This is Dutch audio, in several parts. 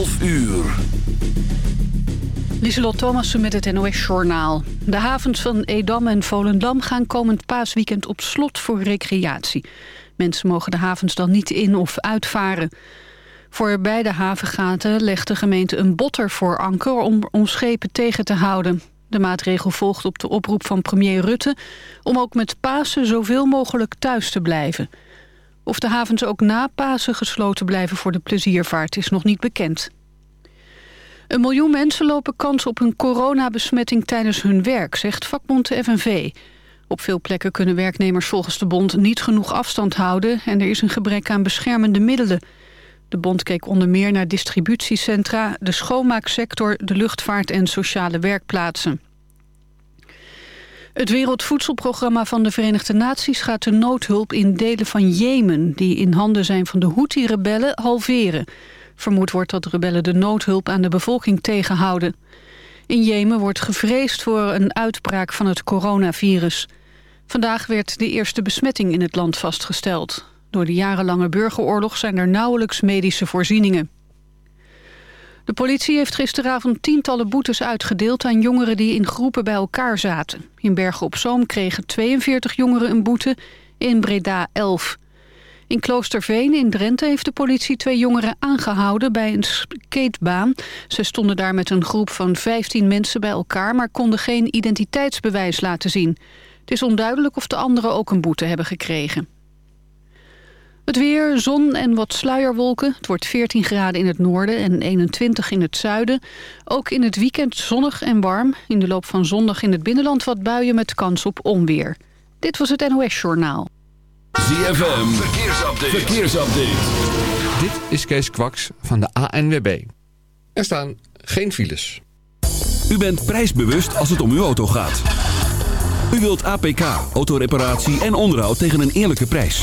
12 uur. Lieselot Thomassen met het NOS-journaal. De havens van Edam en Volendam gaan komend paasweekend op slot voor recreatie. Mensen mogen de havens dan niet in of uitvaren. Voor beide havengaten legt de gemeente een botter voor anker... om, om schepen tegen te houden. De maatregel volgt op de oproep van premier Rutte... om ook met Pasen zoveel mogelijk thuis te blijven. Of de havens ook na Pasen gesloten blijven voor de pleziervaart... is nog niet bekend. Een miljoen mensen lopen kans op een coronabesmetting tijdens hun werk, zegt vakbond de FNV. Op veel plekken kunnen werknemers volgens de bond niet genoeg afstand houden... en er is een gebrek aan beschermende middelen. De bond keek onder meer naar distributiecentra, de schoonmaaksector... de luchtvaart en sociale werkplaatsen. Het Wereldvoedselprogramma van de Verenigde Naties gaat de noodhulp in delen van Jemen... die in handen zijn van de Houthi-rebellen, halveren... Vermoed wordt dat rebellen de noodhulp aan de bevolking tegenhouden. In Jemen wordt gevreesd voor een uitbraak van het coronavirus. Vandaag werd de eerste besmetting in het land vastgesteld. Door de jarenlange burgeroorlog zijn er nauwelijks medische voorzieningen. De politie heeft gisteravond tientallen boetes uitgedeeld aan jongeren die in groepen bij elkaar zaten. In Bergen op Zoom kregen 42 jongeren een boete, in Breda 11. In Kloosterveen in Drenthe heeft de politie twee jongeren aangehouden bij een skatebaan. Ze stonden daar met een groep van 15 mensen bij elkaar... maar konden geen identiteitsbewijs laten zien. Het is onduidelijk of de anderen ook een boete hebben gekregen. Het weer, zon en wat sluierwolken. Het wordt 14 graden in het noorden en 21 in het zuiden. Ook in het weekend zonnig en warm. In de loop van zondag in het binnenland wat buien met kans op onweer. Dit was het NOS Journaal. ZFM, verkeersupdate. verkeersupdate. Dit is Kees Kwaks van de ANWB. Er staan geen files. U bent prijsbewust als het om uw auto gaat. U wilt APK, autoreparatie en onderhoud tegen een eerlijke prijs.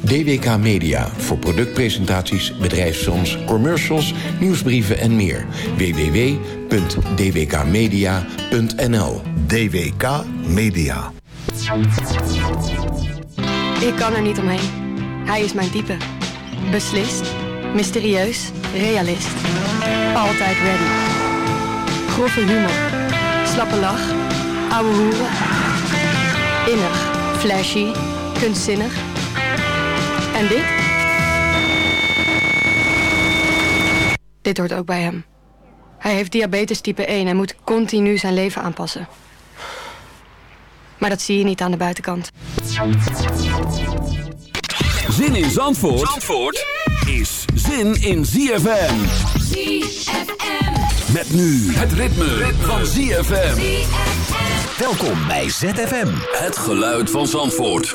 DWK Media voor productpresentaties, bedrijfsfilms, commercials, nieuwsbrieven en meer. www.dwkmedia.nl DWK Media. Ik kan er niet omheen. Hij is mijn type. Beslist, mysterieus, realist. Altijd ready. Grove humor. Slappe lach. Ouwe hoeren. Innig, flashy, kunstzinnig. En dit? Dit hoort ook bij hem. Hij heeft diabetes type 1 en moet continu zijn leven aanpassen. Maar dat zie je niet aan de buitenkant. Zin in Zandvoort, Zandvoort is zin in ZFM. ZFM. Met nu het ritme, van ZFM. Welkom bij ZFM. Het geluid van Zandvoort.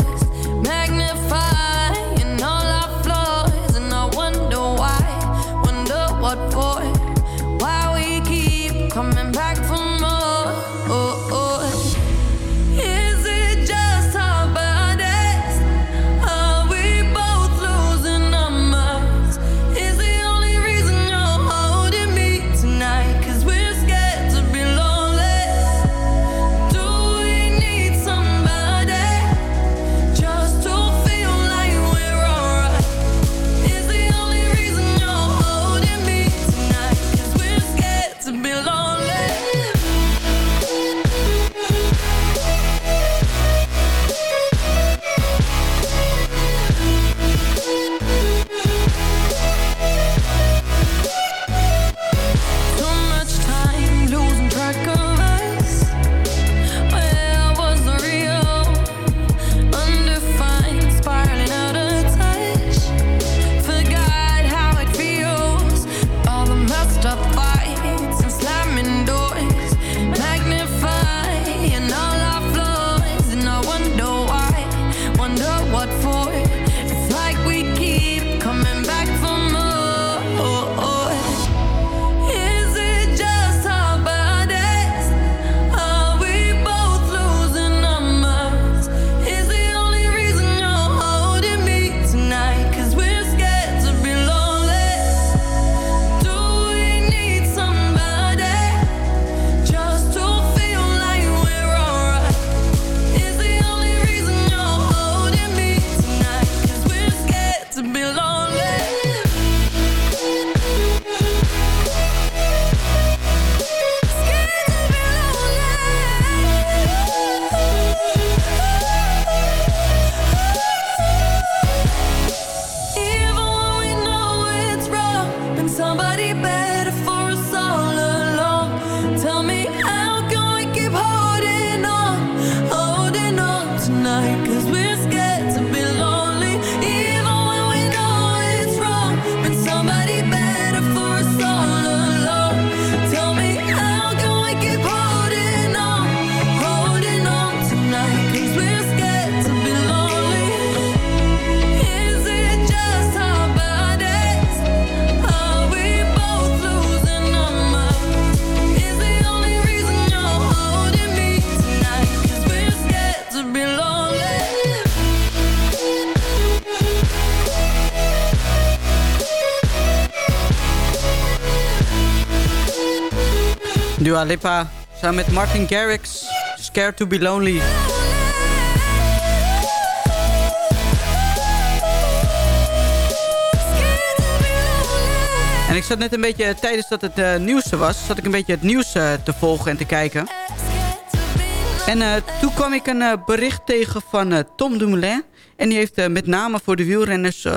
Dua Lipa samen met Martin Garrix. Scared to be lonely. En ik zat net een beetje, tijdens dat het uh, nieuws was... zat ik een beetje het nieuws uh, te volgen en te kijken. En uh, toen kwam ik een bericht tegen van Tom Dumoulin. En die heeft met name voor de wielrenners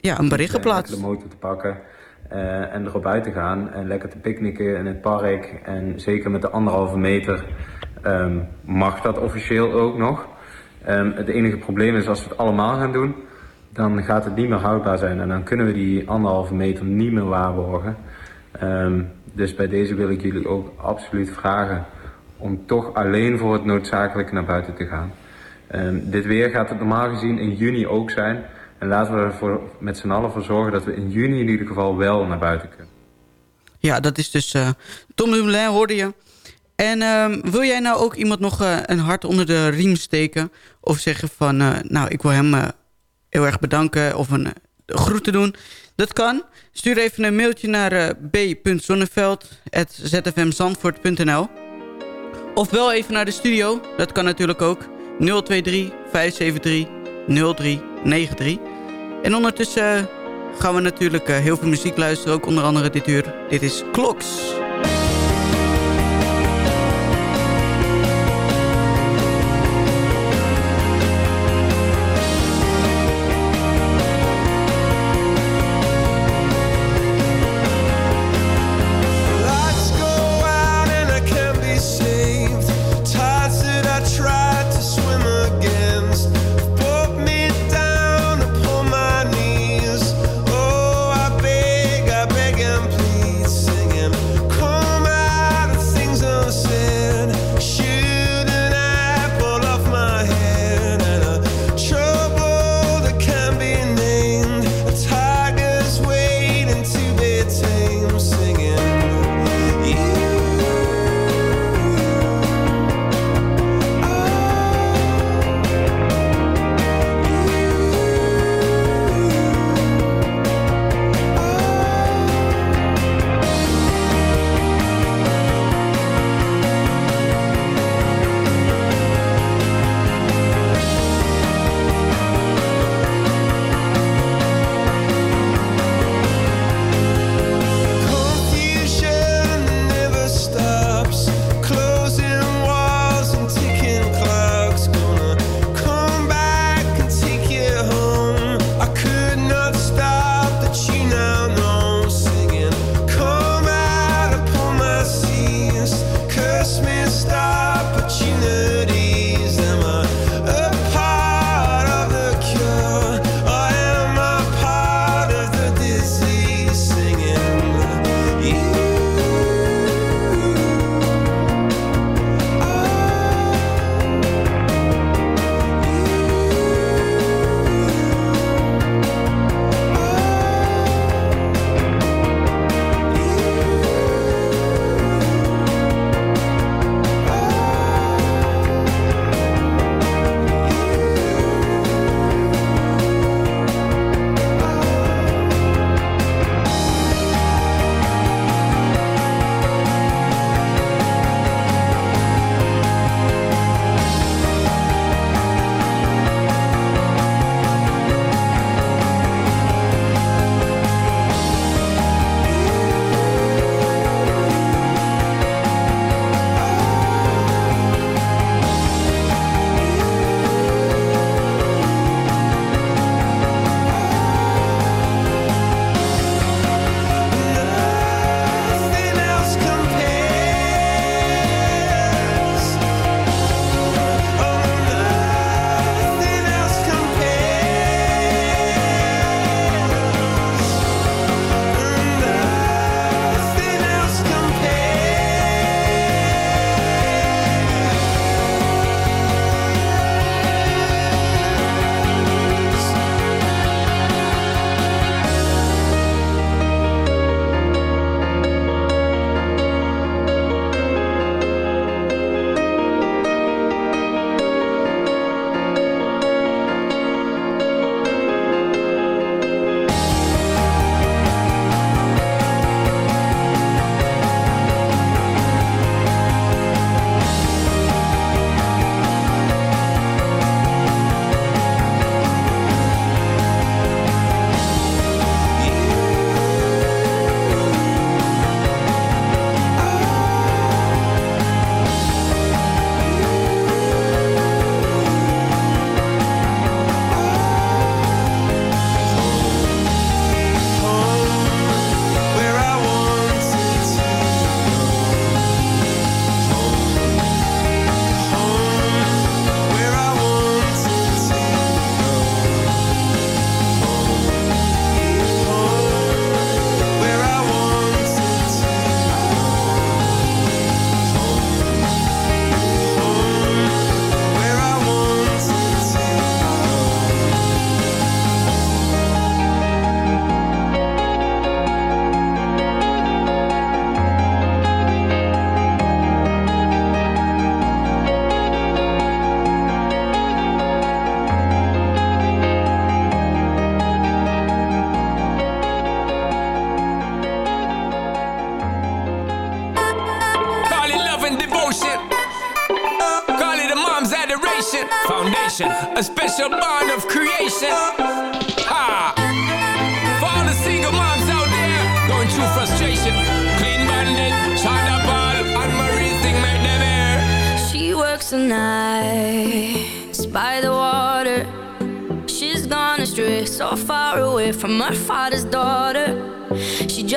ja, een bericht geplaatst. De motor te pakken en erop uit te gaan. En lekker te picknicken in het park. En zeker met de anderhalve meter um, mag dat officieel ook nog. Um, het enige probleem is als we het allemaal gaan doen dan gaat het niet meer houdbaar zijn. En dan kunnen we die anderhalve meter niet meer waarborgen. Um, dus bij deze wil ik jullie ook absoluut vragen om toch alleen voor het noodzakelijke naar buiten te gaan. Dit weer gaat het normaal gezien in juni ook zijn. En laten we ervoor met z'n allen voor zorgen dat we in juni in ieder geval wel naar buiten kunnen. Ja, dat is dus uh, Tom Dumoulin, hoorde je. En um, wil jij nou ook iemand nog uh, een hart onder de riem steken? Of zeggen van, uh, nou, ik wil hem heel erg bedanken of een groeten doen. Dat kan. Stuur even een mailtje naar b.zonneveld.zfmzandvoort.nl Of bel even naar de studio. Dat kan natuurlijk ook. 023 573 0393. En ondertussen gaan we natuurlijk uh, heel veel muziek luisteren. Ook onder andere dit uur. Dit is Kloks.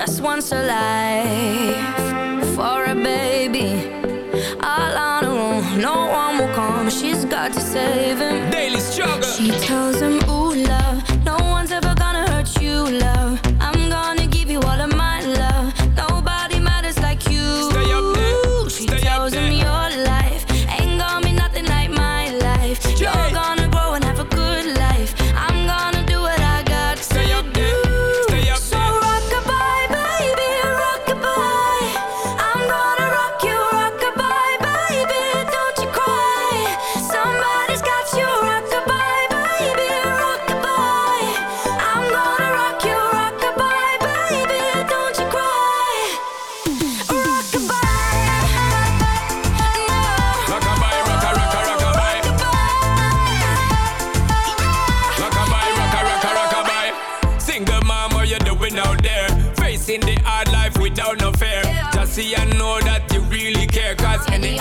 just once alive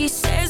she says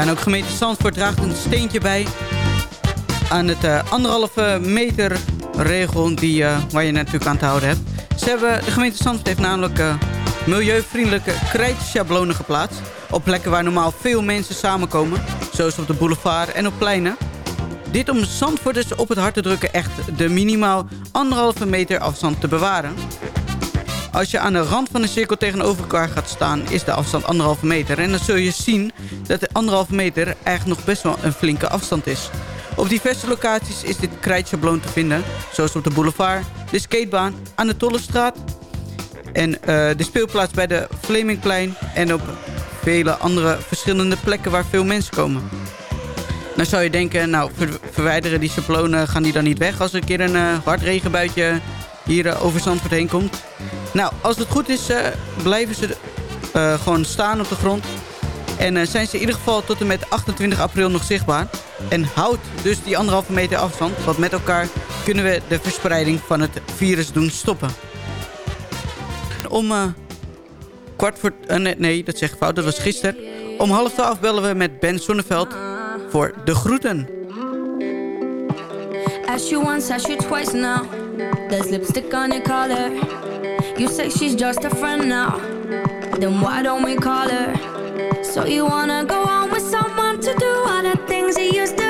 En ook gemeente Zandvoort draagt een steentje bij aan het eh, anderhalve meter regel die, eh, waar je natuurlijk aan te houden hebt. Ze hebben, de gemeente Zandvoort heeft namelijk eh, milieuvriendelijke krijtschablonen geplaatst. Op plekken waar normaal veel mensen samenkomen. Zoals op de boulevard en op pleinen. Dit om Zandvoorters op het hart te drukken echt de minimaal anderhalve meter afstand te bewaren. Als je aan de rand van de cirkel tegenover elkaar gaat staan... is de afstand anderhalve meter. En dan zul je zien dat de anderhalve meter eigenlijk nog best wel een flinke afstand is. Op diverse locaties is dit krijtschabloon te vinden. Zoals op de boulevard, de skatebaan, aan de Tollestraat... en eh, de speelplaats bij de Flemingplein... en op vele andere verschillende plekken waar veel mensen komen. Dan zou je denken, nou, ver- verwijderen die schablonen, gaan die dan niet weg... als er een keer een eh, hard regenbuitje hier eh, over Zandvoort heen komt. Nou, als het goed is, eh, blijven ze eh, gewoon staan op de grond. En eh, zijn ze in ieder geval tot en met 28 april nog zichtbaar. En houd dus die anderhalve meter afstand. Want met elkaar kunnen we de verspreiding van het virus doen stoppen. Om kwart voor... eh, nee, dat zeg ik fout. Dat was gisteren. Om half twaalf bellen we met Ben Zonneveld voor de groeten. Ask you once, ask you twice now. There's lipstick on your collar. You say she's just a friend now. Then why don't we call her? So you wanna go on with someone to do all the things you used to to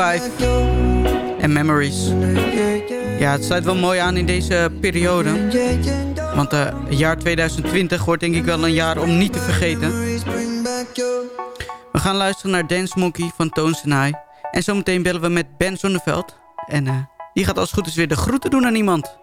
5 en Memories. Ja, het sluit wel mooi aan in deze periode. Want eh, het jaar 2020 wordt denk ik wel een jaar om niet te vergeten. We gaan luisteren naar Dance Monkey van Toons en. En zometeen bellen we met Ben Zonneveld. En eh, die gaat als het goed is weer de groeten doen aan iemand.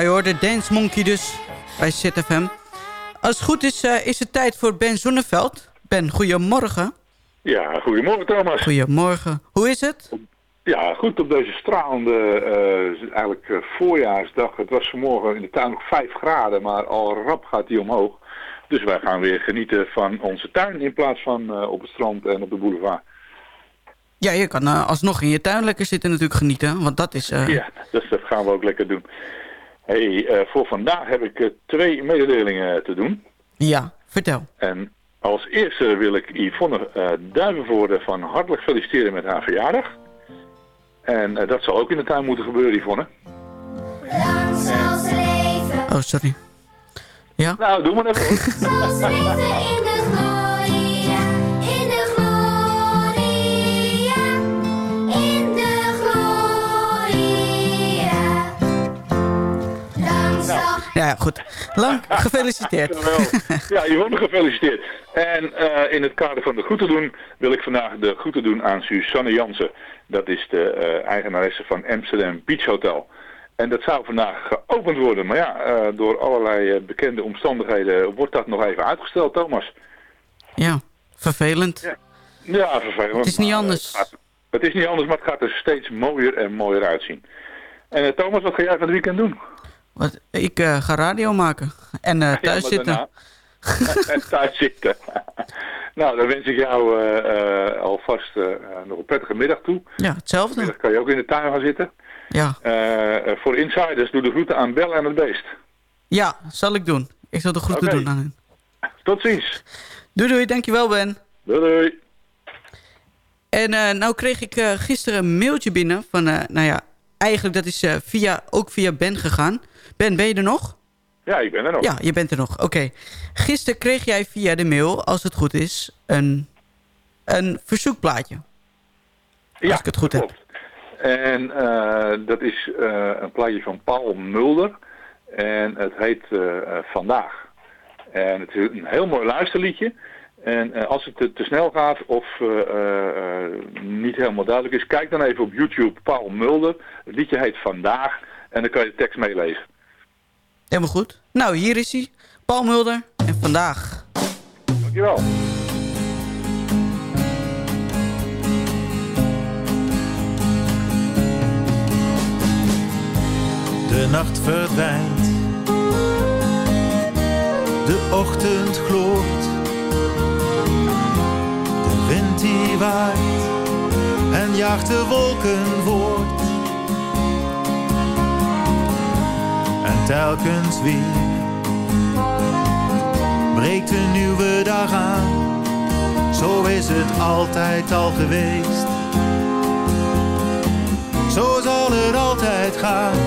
Ja, je hoorde Dance Monkey dus bij ZFM. Als het goed is, eh, is het tijd voor Ben Zonneveld. Ben, goedemorgen. Ja, goedemorgen Thomas. Goedemorgen. Hoe is het? Ja, goed op deze stralende, eh, eigenlijk eh, voorjaarsdag. Het was vanmorgen in de tuin nog 5 graden, maar al rap gaat die omhoog. Dus wij gaan weer genieten van onze tuin in plaats van op het strand en op de boulevard. Ja, je kan alsnog in je tuin lekker zitten natuurlijk genieten. Want dat is... Ja, dus dat gaan we ook lekker doen. Hey, eh, voor vandaag heb ik eh, twee mededelingen te doen. ja, vertel. En als eerste wil ik Yvonne eh Duivenvoorde van hartelijk feliciteren met haar verjaardag. En eh, dat zal ook in de tuin moeten gebeuren, Yvonne. Oh, sorry. Ja? Nou, doe maar even. hoor. in de Ja, goed. Lang gefeliciteerd. Ja, Yvonne gefeliciteerd. En eh, in het kader van de groeten doen wil ik vandaag de groeten doen aan Suzanne Jansen. Dat is de eh, eigenaresse van Amsterdam Beach Hotel. En dat zou vandaag geopend worden. Maar ja, eh, door allerlei bekende omstandigheden wordt dat nog even uitgesteld, Thomas. Ja, vervelend. Ja, vervelend. Het is niet anders. Het, is niet anders, maar het gaat er steeds mooier en mooier uitzien. En Thomas, wat ga jij van het weekend doen? Wat, ik eh, ga radio maken. En eh, thuis Ja, zitten. en thuis zitten. nou, dan wens ik jou eh, alvast nog een prettige middag toe. Ja, hetzelfde. Dan kan je ook in de tuin gaan zitten. Ja. Voor insiders, doe de groeten aan Bel en het Beest. Ja, zal ik doen. Ik zal de groeten doen aan hen. Tot ziens. Doei doei, dankjewel Ben. Doei doei. En nou kreeg ik gisteren een mailtje binnen van, nou ja, eigenlijk dat is via, ook via Ben gegaan. Ben, ben je er nog? Ja, ik ben er nog. Ja, je bent er nog. Oké. Gisteren kreeg jij via de mail, als het goed is, een, een verzoekplaatje. Ja, als ik het goed heb. klopt. En eh, dat is eh, een plaatje van Paul Mulder. En het heet eh, Vandaag. En het is een heel mooi luisterliedje. En als het te, te snel gaat of niet helemaal duidelijk is, kijk dan even op YouTube Paul Mulder. Het liedje heet Vandaag. En dan kan je de tekst meelezen. Helemaal goed. Nou, hier is hij. Paul Mulder. En vandaag. Dankjewel. De nacht verdwijnt, de ochtend gloort. De wind die waait en jaagt de wolken voort. Telkens weer breekt een nieuwe dag aan. Zo is het altijd al geweest. Zo zal het altijd gaan.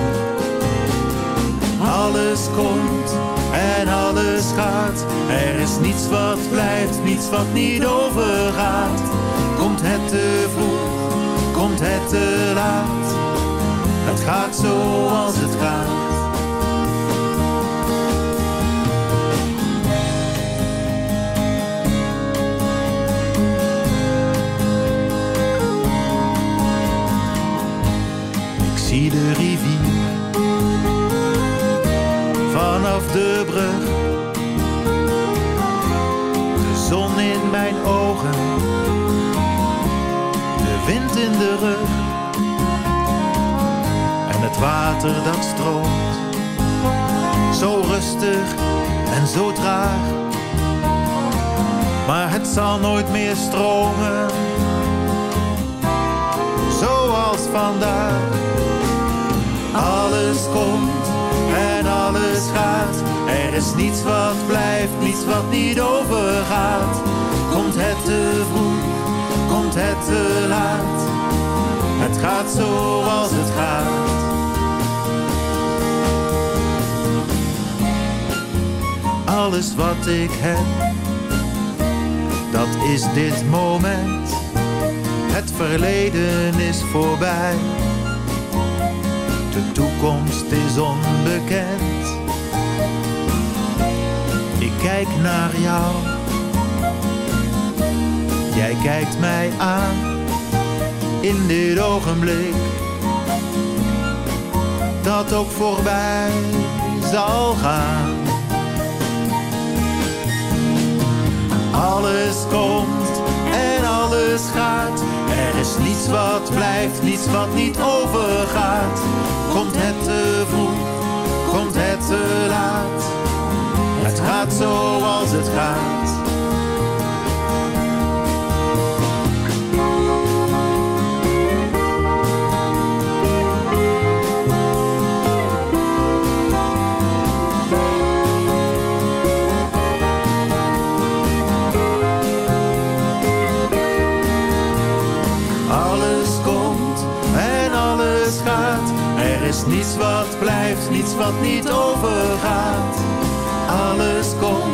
Alles komt en alles gaat. Er is niets wat blijft, niets wat niet overgaat. Komt het te vroeg, komt het te laat. Het gaat zoals het gaat. Water dat stroomt, zo rustig en zo traag. Maar het zal nooit meer stromen, zoals vandaag. Alles komt en alles gaat. Er is niets wat blijft, niets wat niet overgaat. Komt het te vroeg, komt het te laat. Het gaat zoals het gaat. Alles wat ik heb, dat is dit moment. Het verleden is voorbij. De toekomst is onbekend. Ik kijk naar jou. Jij kijkt mij aan in dit ogenblik. dat ook voorbij zal gaan. Alles komt en alles gaat. Er is niets wat blijft, niets wat niet overgaat. Komt het te vroeg, komt het te laat. Het gaat zoals het gaat. Niets wat blijft, niets wat niet overgaat. Alles komt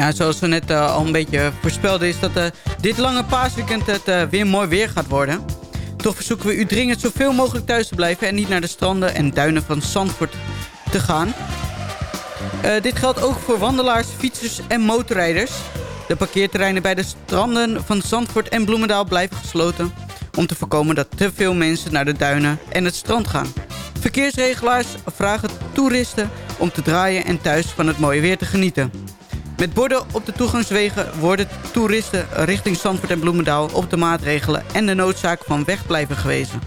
Ja, zoals we net eh, al een beetje voorspelden... is dat eh, dit lange paasweekend het eh, weer mooi weer gaat worden. Toch verzoeken we u dringend zoveel mogelijk thuis te blijven... en niet naar de stranden en duinen van Zandvoort te gaan. Dit geldt ook voor wandelaars, fietsers en motorrijders. De parkeerterreinen bij de stranden van Zandvoort en Bloemendaal blijven gesloten... om te voorkomen dat te veel mensen naar de duinen en het strand gaan. Verkeersregelaars vragen toeristen om te draaien en thuis van het mooie weer te genieten. Met borden op de toegangswegen worden toeristen richting Zandvoort en Bloemendaal op de maatregelen en de noodzaak van wegblijven gewezen.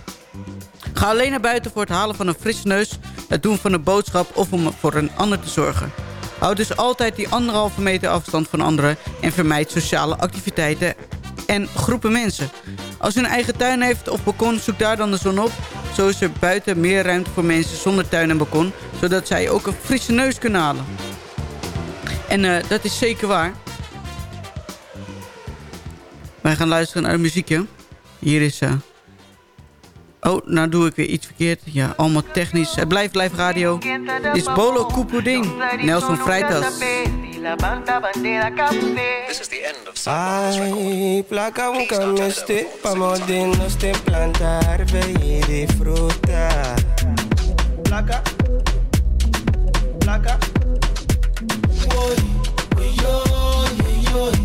Ga alleen naar buiten voor het halen van een frisse neus, het doen van een boodschap of om voor een ander te zorgen. Houd dus altijd die anderhalve meter afstand van anderen en vermijd sociale activiteiten en groepen mensen. Als u een eigen tuin heeft of balkon, zoek daar dan de zon op. Zo is er buiten meer ruimte voor mensen zonder tuin en balkon, zodat zij ook een frisse neus kunnen halen. En eh, dat is zeker waar. Wij gaan luisteren naar muziekje. Hier is... eh Oh, nou doe ik weer iets verkeerd. Ja, allemaal technisch. Het blijft live radio. Dit is Bolo Koepoeding. Nelson Freitas. This is the end of Ay, placa pa plantar ve. Placa, placa. yo, yo, yo, yo.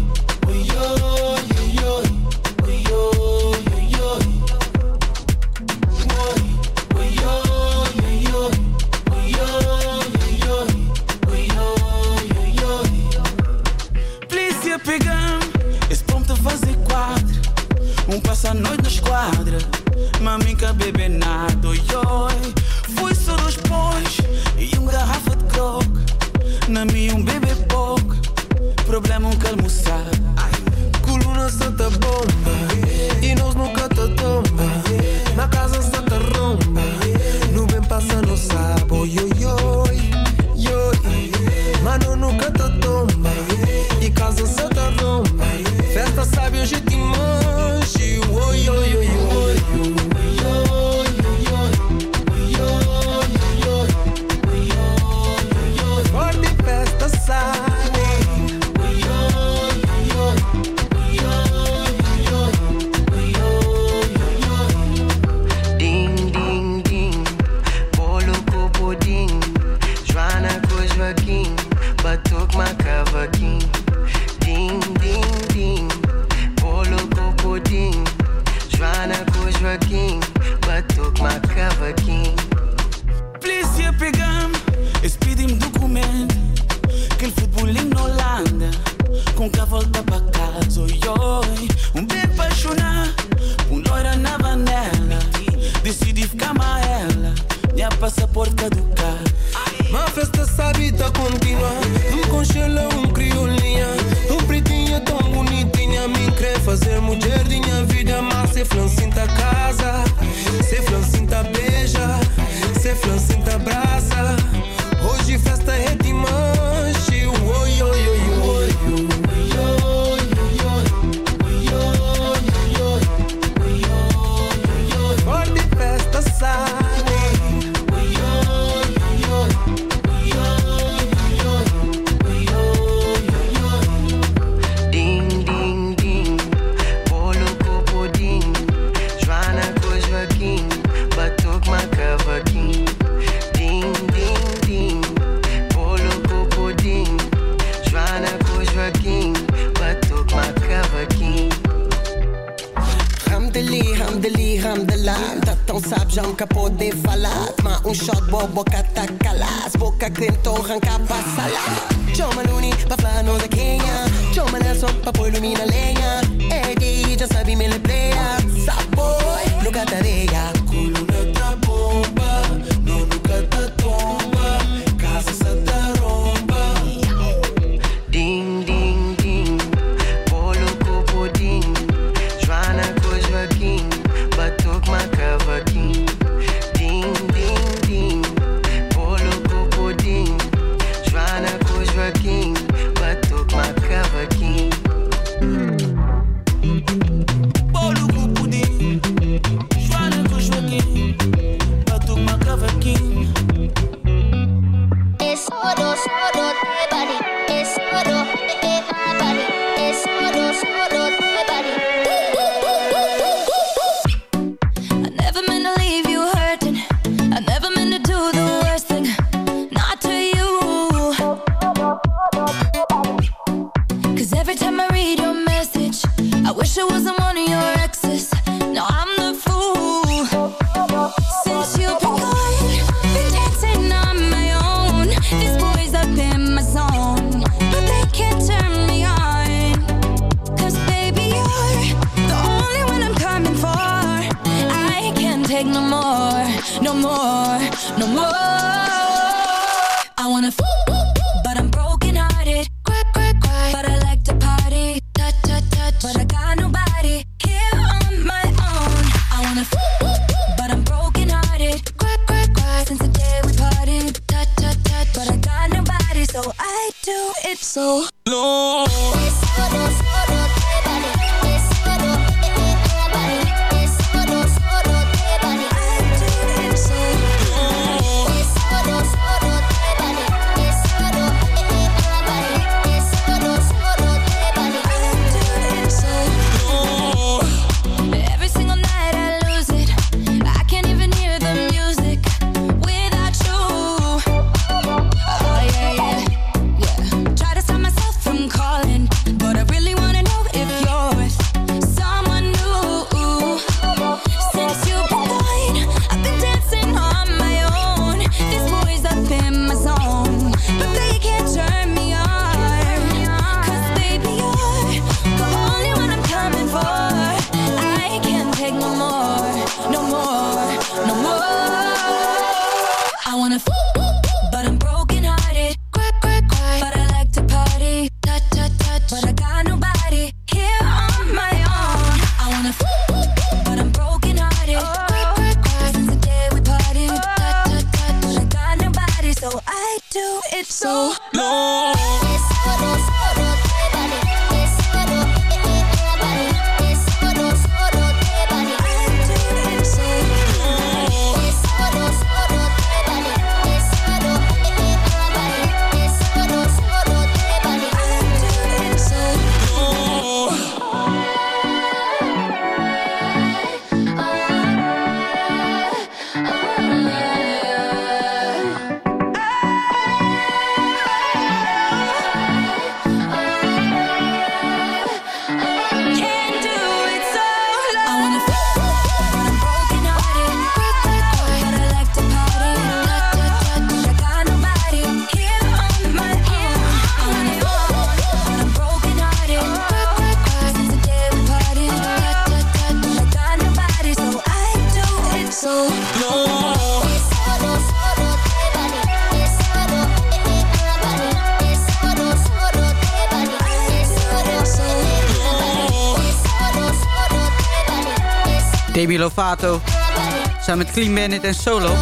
Samen met Clean Bandit en Solo.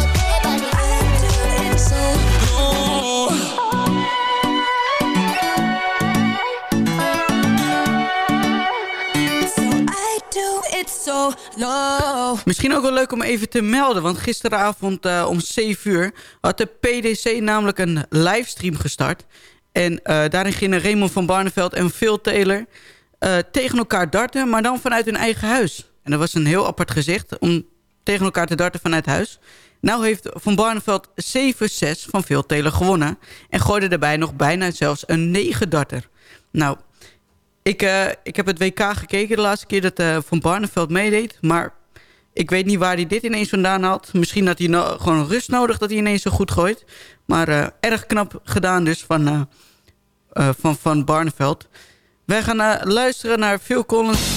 So. Misschien ook wel leuk om even te melden. Want gisteravond eh, om 7 uur had de PDC namelijk een livestream gestart. En eh, daarin gingen Raymond van Barneveld en Phil Taylor eh, tegen elkaar darten. Maar dan vanuit hun eigen huis. En dat was een heel apart gezicht om tegen elkaar te darten vanuit huis. Nou heeft Van Barneveld 7-6 van Taylor gewonnen. En gooide daarbij nog bijna zelfs een 9 darter. Nou, ik, eh, ik heb het WK gekeken de laatste keer dat eh, Van Barneveld meedeed. Maar ik weet niet waar hij dit ineens vandaan had. Misschien had hij gewoon rust nodig dat hij ineens zo goed gooit. Maar eh, erg knap gedaan dus van, van, van Barneveld. Wij gaan luisteren naar Phil Collins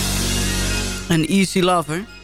en Easy Lover.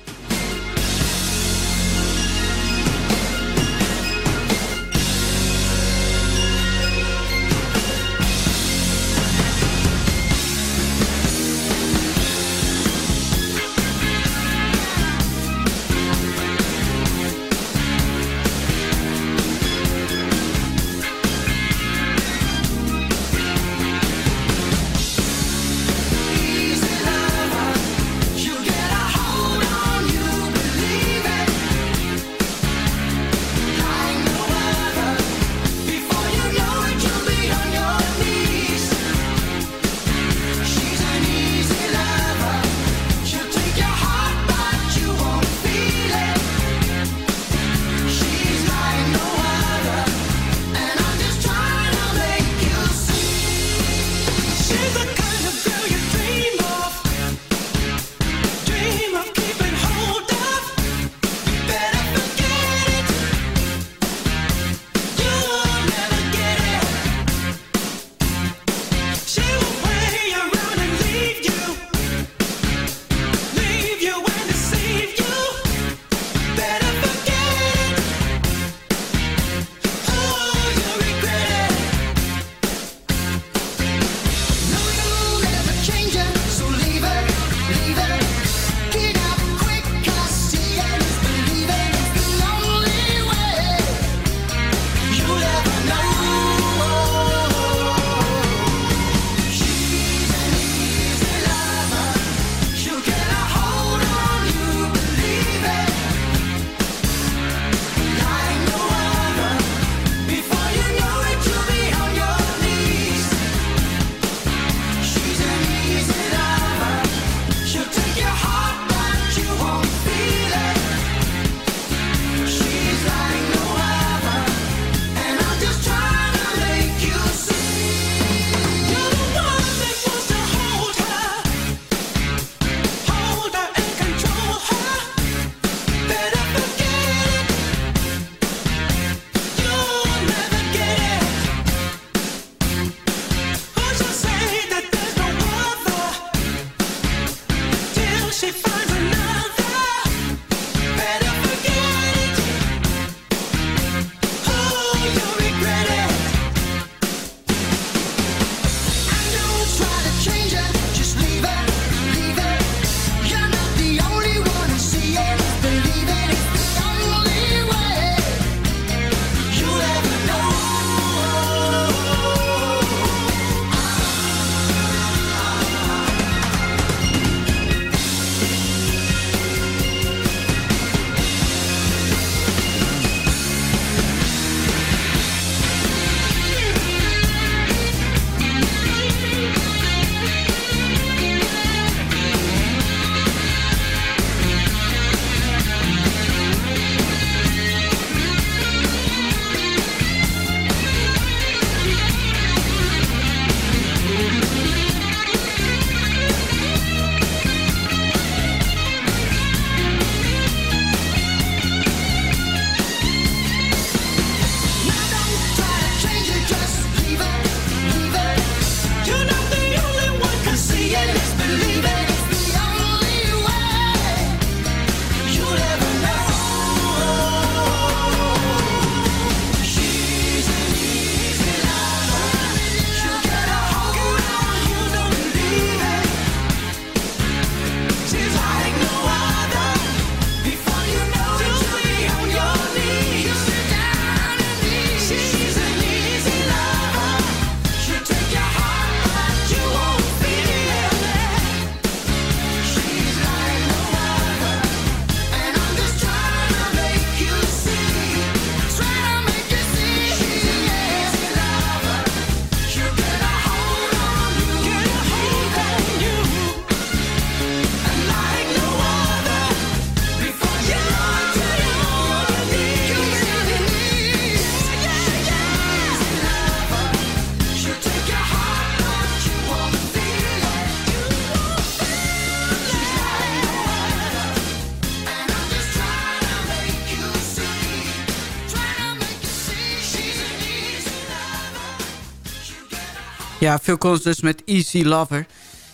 Phil Collins dus met Easy Lover.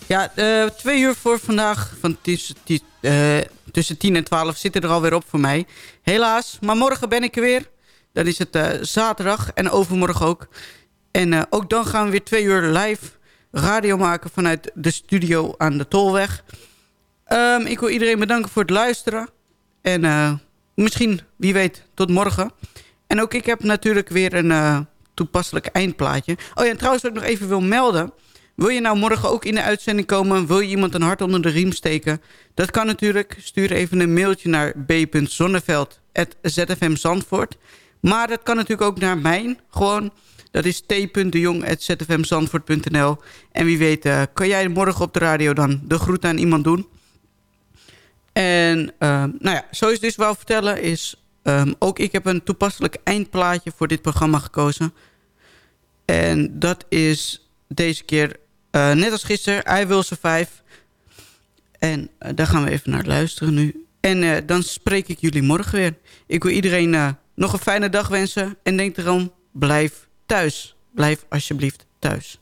Ja, eh, twee uur voor vandaag, van tussen, eh, tussen 10 en 12, zitten er alweer op voor mij. Helaas, maar morgen ben ik er weer. Dan is het eh, zaterdag en overmorgen ook. En ook dan gaan we weer twee uur live radio maken vanuit de studio aan de Tolweg. Ehm, ik wil iedereen bedanken voor het luisteren. En misschien, wie weet, tot morgen. En ook ik heb natuurlijk weer een toepasselijk eindplaatje. Oh ja, en trouwens ik nog even wil melden. Wil je nou morgen ook in de uitzending komen? Wil je iemand een hart onder de riem steken? Dat kan natuurlijk. Stuur even een mailtje naar b.zonneveld.zfmzandvoort. Maar dat kan natuurlijk ook naar mijn. Gewoon, dat is t.dejong.zfmzandvoort.nl. En wie weet eh, kan jij morgen op de radio dan de groet aan iemand doen. En ehm, nou ja, zo is dus wel vertellen is... ehm, ook ik heb een toepasselijk eindplaatje voor dit programma gekozen. En dat is deze keer, eh, net als gisteren, I Will Survive. En eh, daar gaan we even naar luisteren nu. En eh, dan spreek ik jullie morgen weer. Ik wil iedereen nog een fijne dag wensen. En denk erom, blijf thuis. Blijf alsjeblieft thuis.